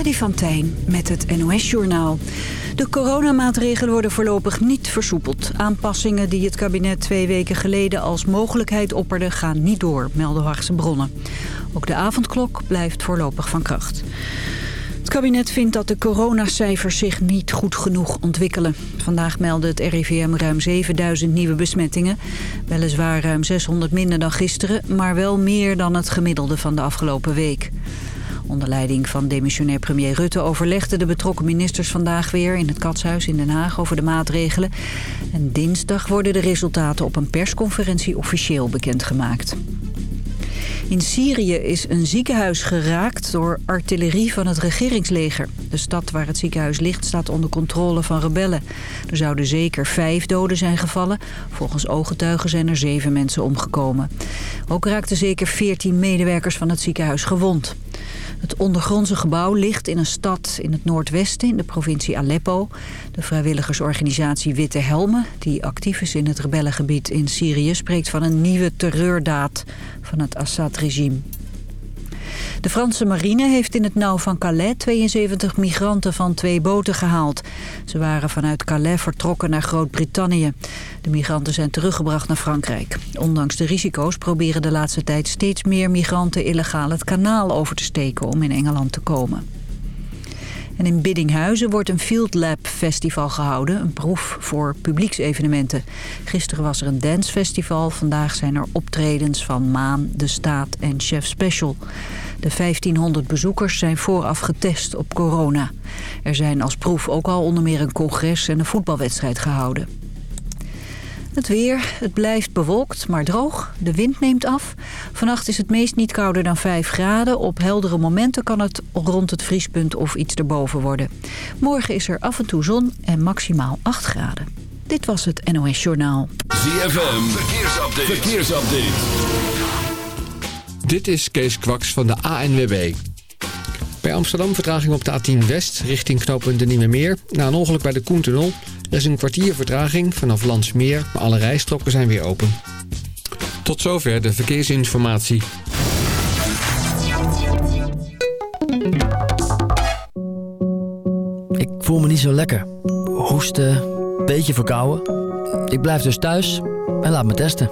Freddy van Tijn met het NOS-journaal. De coronamaatregelen worden voorlopig niet versoepeld. Aanpassingen die het kabinet twee weken geleden als mogelijkheid opperde... gaan niet door, melden Haagse bronnen. Ook de avondklok blijft voorlopig van kracht. Het kabinet vindt dat de coronacijfers zich niet goed genoeg ontwikkelen. Vandaag meldde het RIVM ruim 7000 nieuwe besmettingen. Weliswaar ruim 600 minder dan gisteren, maar wel meer dan het gemiddelde van de afgelopen week. Onder leiding van demissionair premier Rutte overlegden de betrokken ministers vandaag weer in het Katshuis in Den Haag over de maatregelen. En dinsdag worden de resultaten op een persconferentie officieel bekendgemaakt. In Syrië is een ziekenhuis geraakt door artillerie van het regeringsleger. De stad waar het ziekenhuis ligt staat onder controle van rebellen. Er zouden zeker vijf doden zijn gevallen. Volgens ooggetuigen zijn er zeven mensen omgekomen. Ook raakten zeker veertien medewerkers van het ziekenhuis gewond. Het ondergrondse gebouw ligt in een stad in het noordwesten in de provincie Aleppo. De vrijwilligersorganisatie Witte Helmen, die actief is in het rebellengebied in Syrië... spreekt van een nieuwe terreurdaad van het Assad-regime. De Franse marine heeft in het nauw van Calais 72 migranten van twee boten gehaald. Ze waren vanuit Calais vertrokken naar Groot-Brittannië. De migranten zijn teruggebracht naar Frankrijk. Ondanks de risico's proberen de laatste tijd steeds meer migranten illegaal het kanaal over te steken om in Engeland te komen. In Biddinghuizen wordt een Field Lab Festival gehouden, een proef voor publieksevenementen. Gisteren was er een dancefestival, vandaag zijn er optredens van Maan, De Staat en Chef Special. De 1500 bezoekers zijn vooraf getest op corona. Er zijn als proef ook al onder meer een congres en een voetbalwedstrijd gehouden. Het weer, het blijft bewolkt, maar droog. De wind neemt af. Vannacht is het meest niet kouder dan 5 graden. Op heldere momenten kan het rond het vriespunt of iets erboven worden. Morgen is er af en toe zon en maximaal 8 graden. Dit was het NOS Journaal. ZFM, verkeersupdate. verkeersupdate. Dit is Kees Kwaks van de ANWB. Bij Amsterdam vertraging op de A10 West richting knooppunt de Nieuwe Meer. Na een ongeluk bij de Koentunnel. Er is een kwartier vertraging vanaf Landsmeer, maar alle rijstroken zijn weer open. Tot zover de verkeersinformatie. Ik voel me niet zo lekker. Hoesten, beetje verkouden. Ik blijf dus thuis en laat me testen.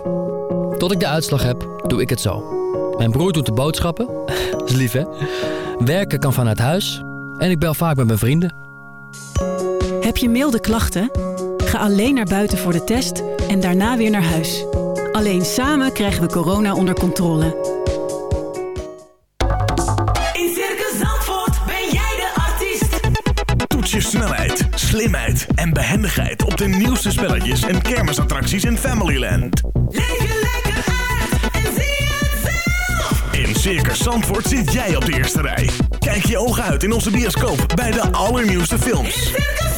Tot ik de uitslag heb, doe ik het zo. Mijn broer doet de boodschappen. Dat is lief, hè? Werken kan vanuit huis. En ik bel vaak met mijn vrienden. Heb je milde klachten? Ga alleen naar buiten voor de test en daarna weer naar huis. Alleen samen krijgen we corona onder controle. In Circus Zandvoort ben jij de artiest. Toets je snelheid, slimheid en behendigheid op de nieuwste spelletjes en kermisattracties in Familyland. Leef je lekker uit en zie het zelf. In Circus Zandvoort zit jij op de eerste rij. Kijk je ogen uit in onze bioscoop bij de allernieuwste films. In Circus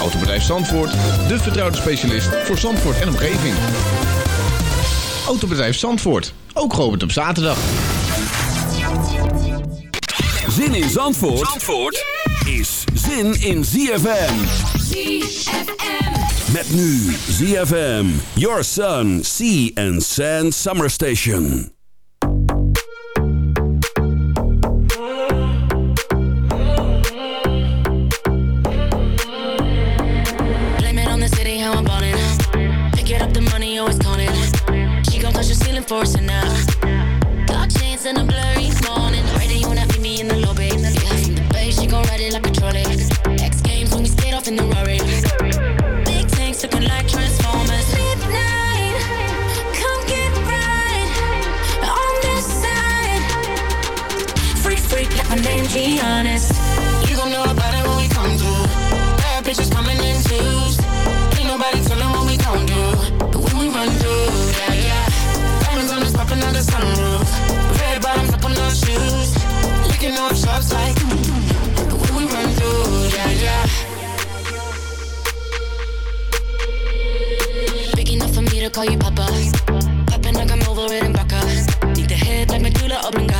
Autobedrijf Zandvoort, de vertrouwde specialist voor Zandvoort en omgeving. Autobedrijf Zandvoort, ook geopend op zaterdag. Zin in Zandvoort, Zandvoort is zin in ZFM. ZFM. Met nu ZFM, Your Sun, Sea and Sand Summer Station. call you papa. Popping like I'm over it and Baca. Need the head like medulla oblongata.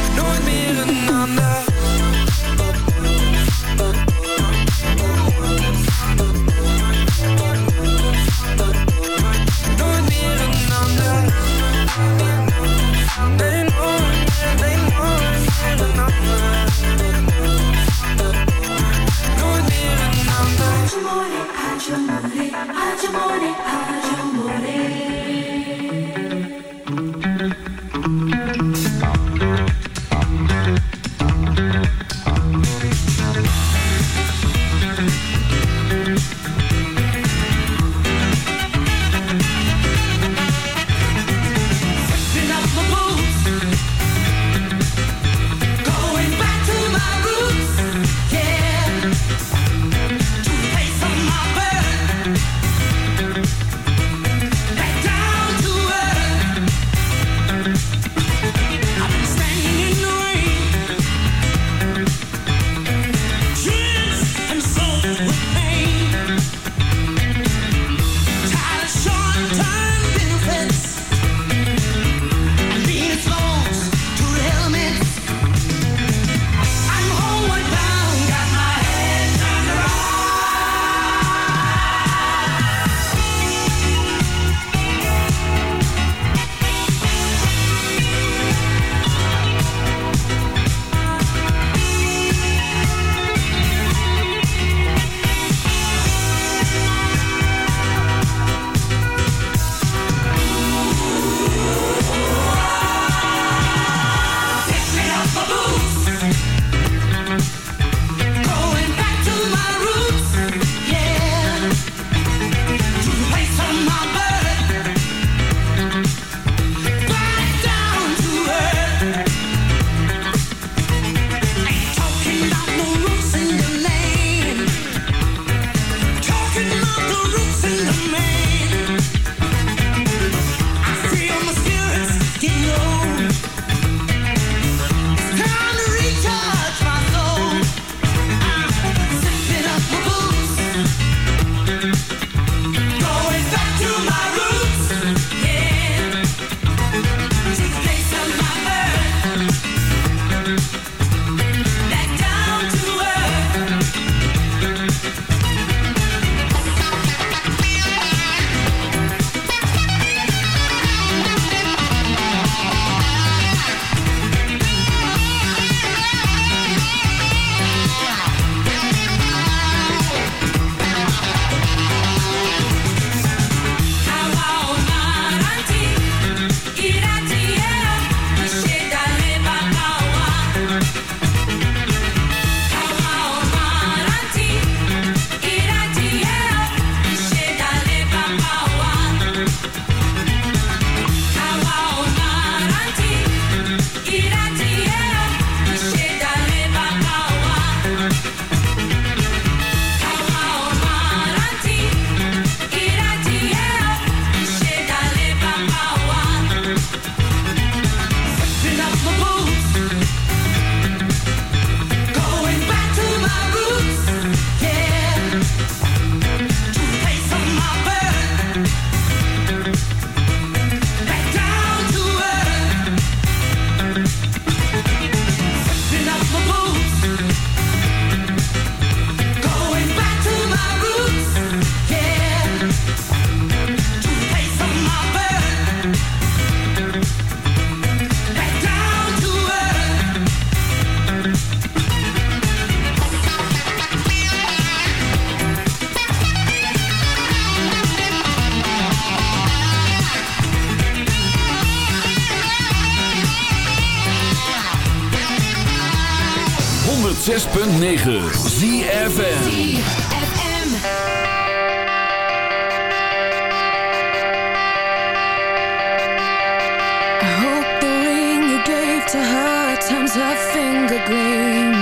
turns her finger green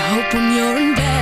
I hope when you're in bed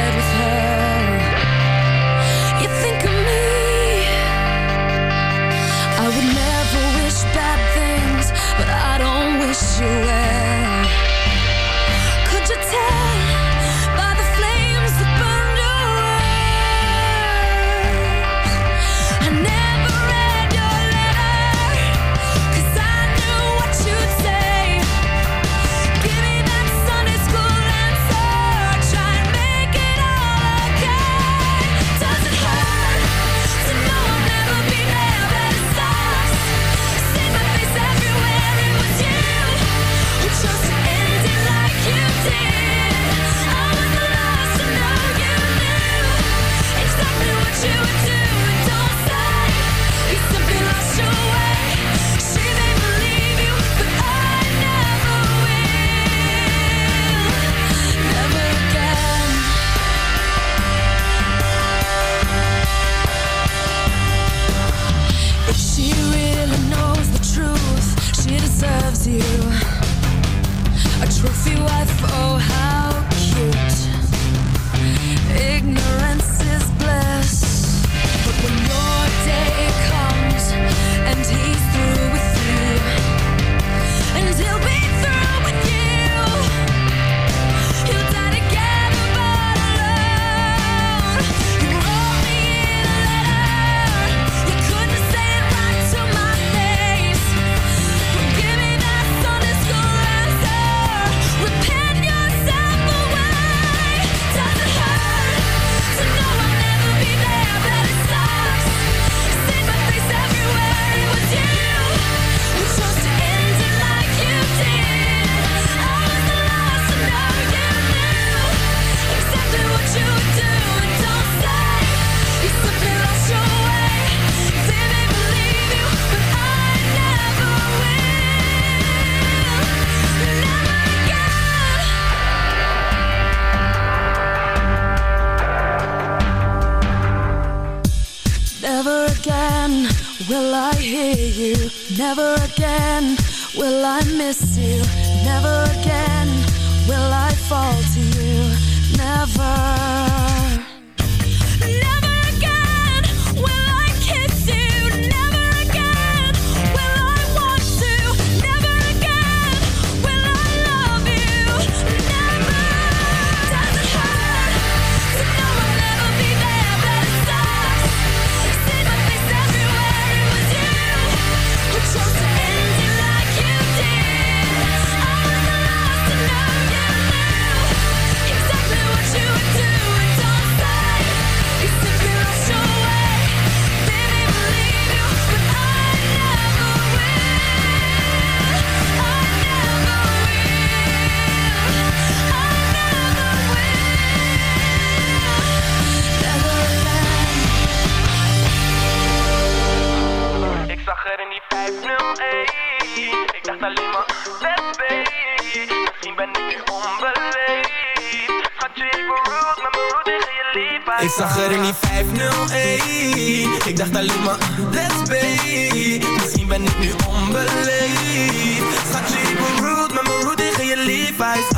Misschien ben ik nu onbeleefd. Schatje, ik ben maar mijn rude tegen je lief Levi's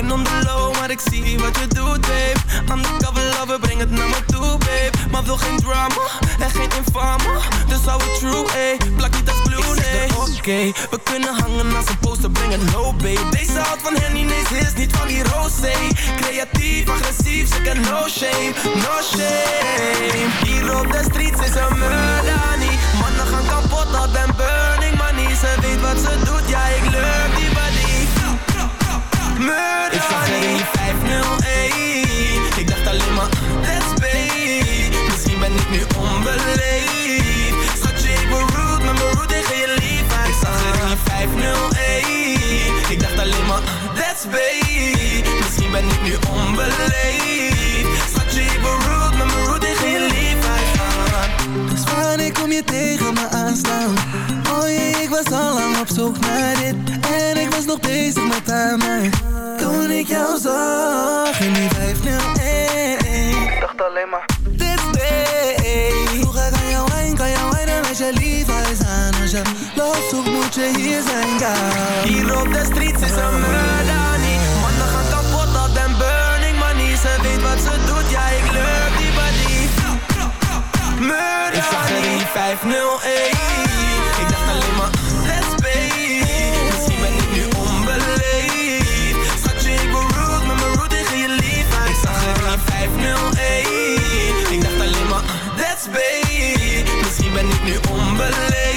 ben on the low, maar ik zie wat je doet, babe. Undercover lover, breng het naar me toe, babe. Maar wil geen drama, en geen infame Dus hou het true, ey, plak niet als blue, nee. oké, okay, we kunnen hangen als een poster, breng het low, babe. Deze houdt van Henny, nee, is niet van die rose. Creatief, agressief, ze no shame, no shame. Hier op de streets is een murder, niet Mannen gaan kapot, dat ben burning money. Ze weet wat ze doet, ja, ik lukt murder. Ik zag er in je 501 Ik dacht alleen maar, let's be Misschien ben ik nu onbeleefd. Schatje, ik ben rude, maar mijn rude tegen je lief. Ik zag er in je 501 Ik dacht alleen maar, let's be Misschien ben ik nu onbeleefd. Schatje, ik ben rude, maar mijn rude tegen je lief. Dus wanneer kom je tegen me aanstaan? was al lang op zoek naar dit. En ik was nog bezig met haar mij Toen ik jou zag in die 501 Ik dacht alleen maar Dit weet Vroeg ik aan jou heen, kan jou heen als je lief is aan Als je loopt zoekt moet je hier zijn, ja Hier op de street is een murder niet. Mannen gaan kapot, dat den burning money. Ze weet wat ze doet, ja ik leuk die body. Murder Ik zag er in 501 Ik dacht alleen maar ben ik nu onbeleefd.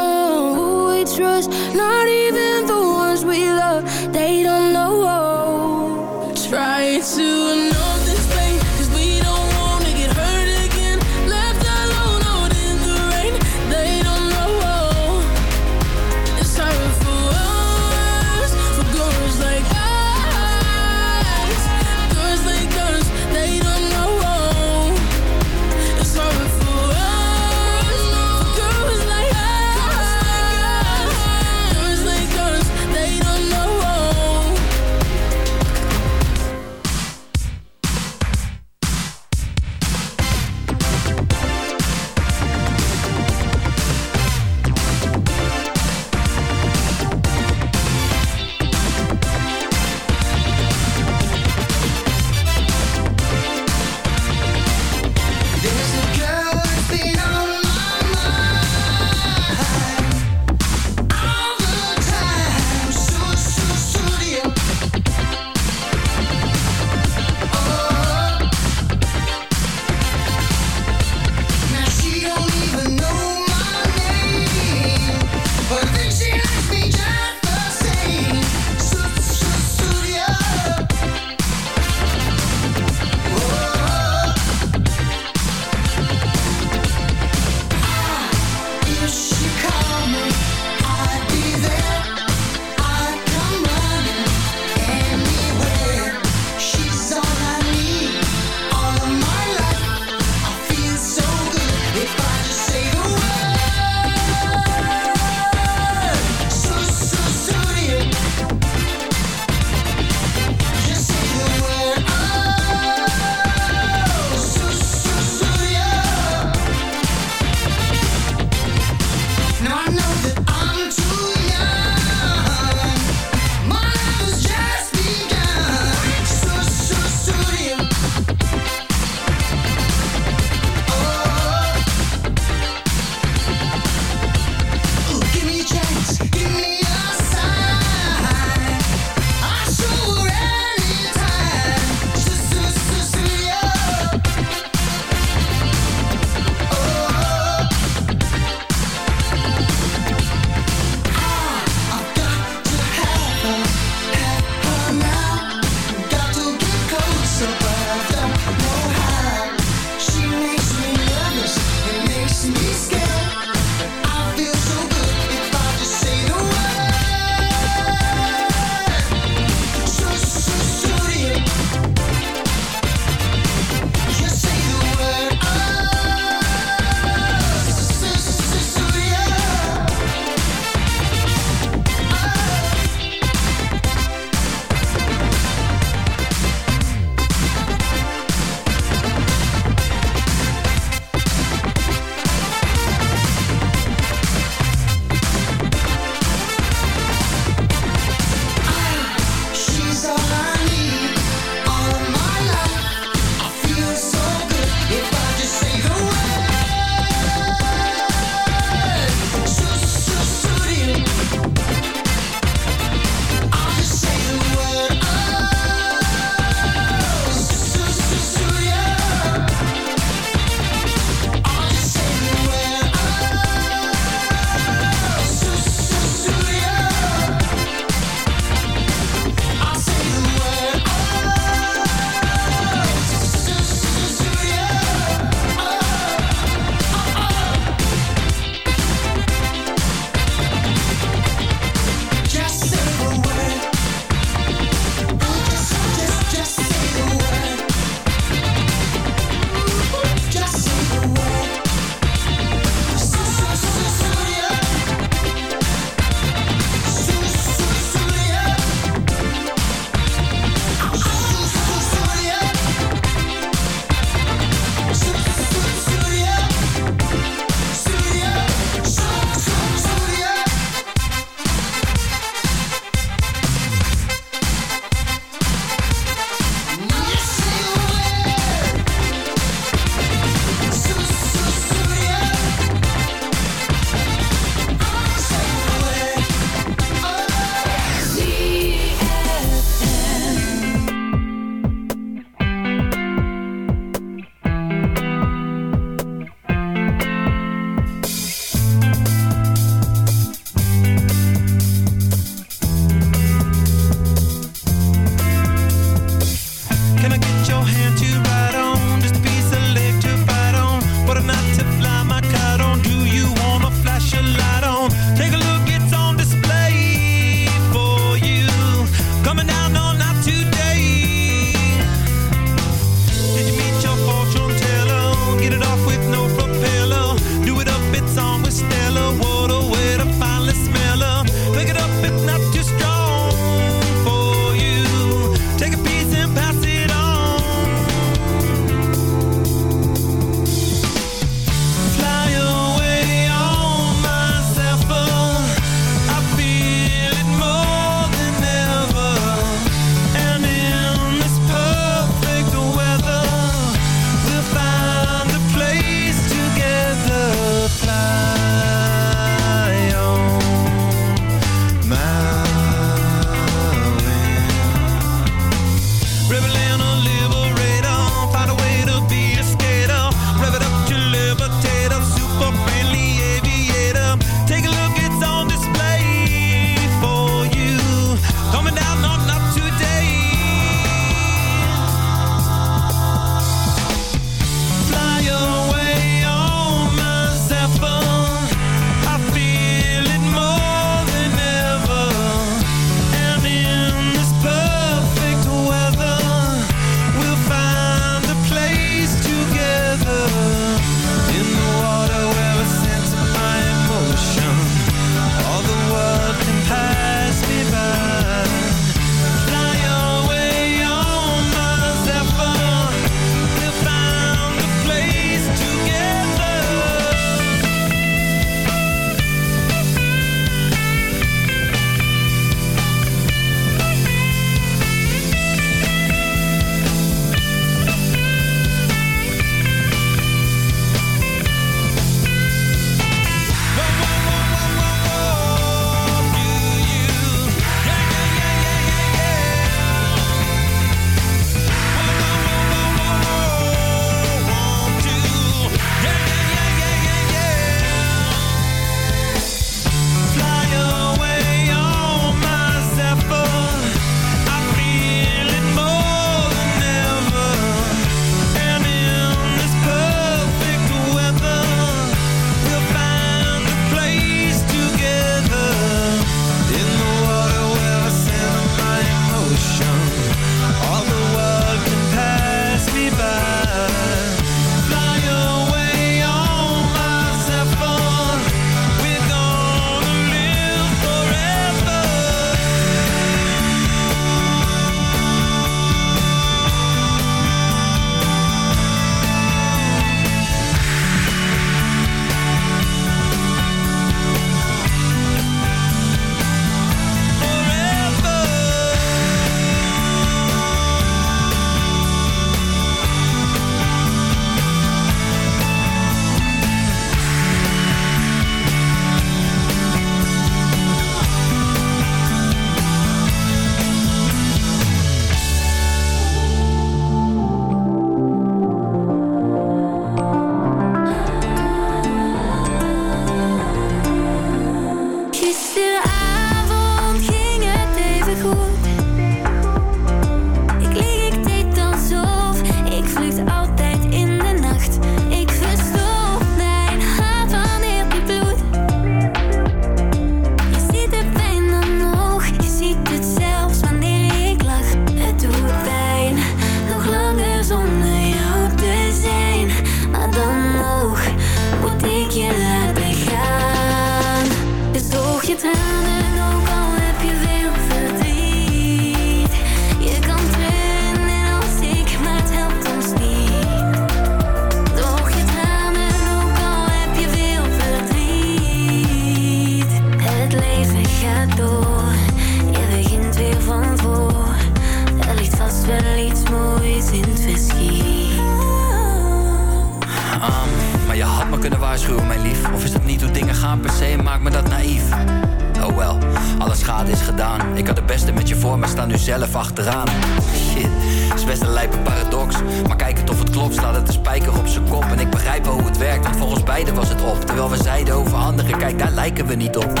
Terwijl we zeiden over anderen, kijk daar lijken we niet op.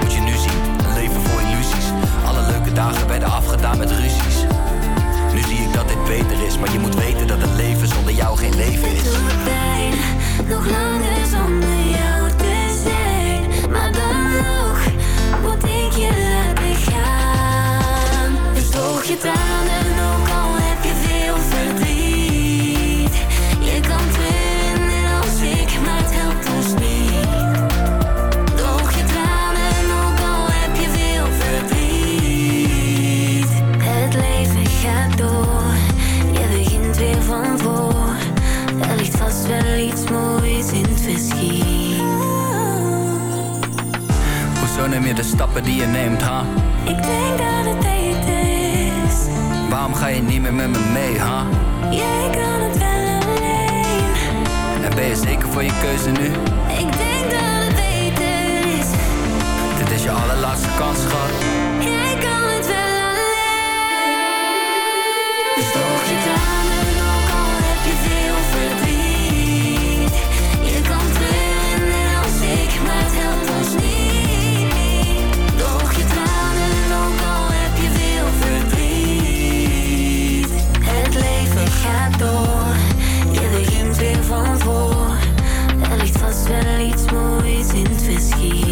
Moet je nu zien, een leven voor illusies. Alle leuke dagen werden afgedaan met ruzies. Nu zie ik dat dit beter is Maar je moet weten dat het leven zonder jou geen leven is. Het doet pijn, nog langer zonder jou te zijn. Maar dan ook wat ik je laten gaan. Dus droog je tranen Gunnen meer de stappen die je neemt, ha? Huh? Ik denk dat het beter is. Waarom ga je niet meer met me mee, ha? Huh? Jij kan het wel alleen. En ben je zeker voor je keuze nu? Ik denk dat het beter is. Dit is je allerlaatste kans, schat. Jij zwel iets moois in het verschiet.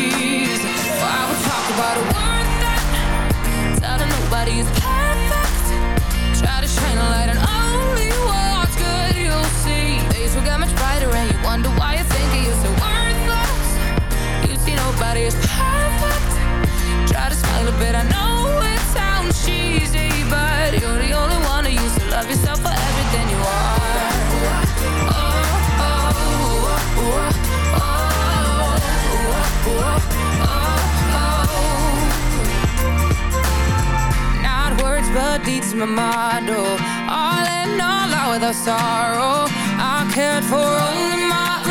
Why you think you're so worthless. You see nobody is perfect. Try to smile a bit, I know it sounds cheesy, but you're the only one who used to love yourself for everything you are. Oh, oh, oh, oh, Not words, but deeds, my motto. All in all, out without sorrow. I cared for only my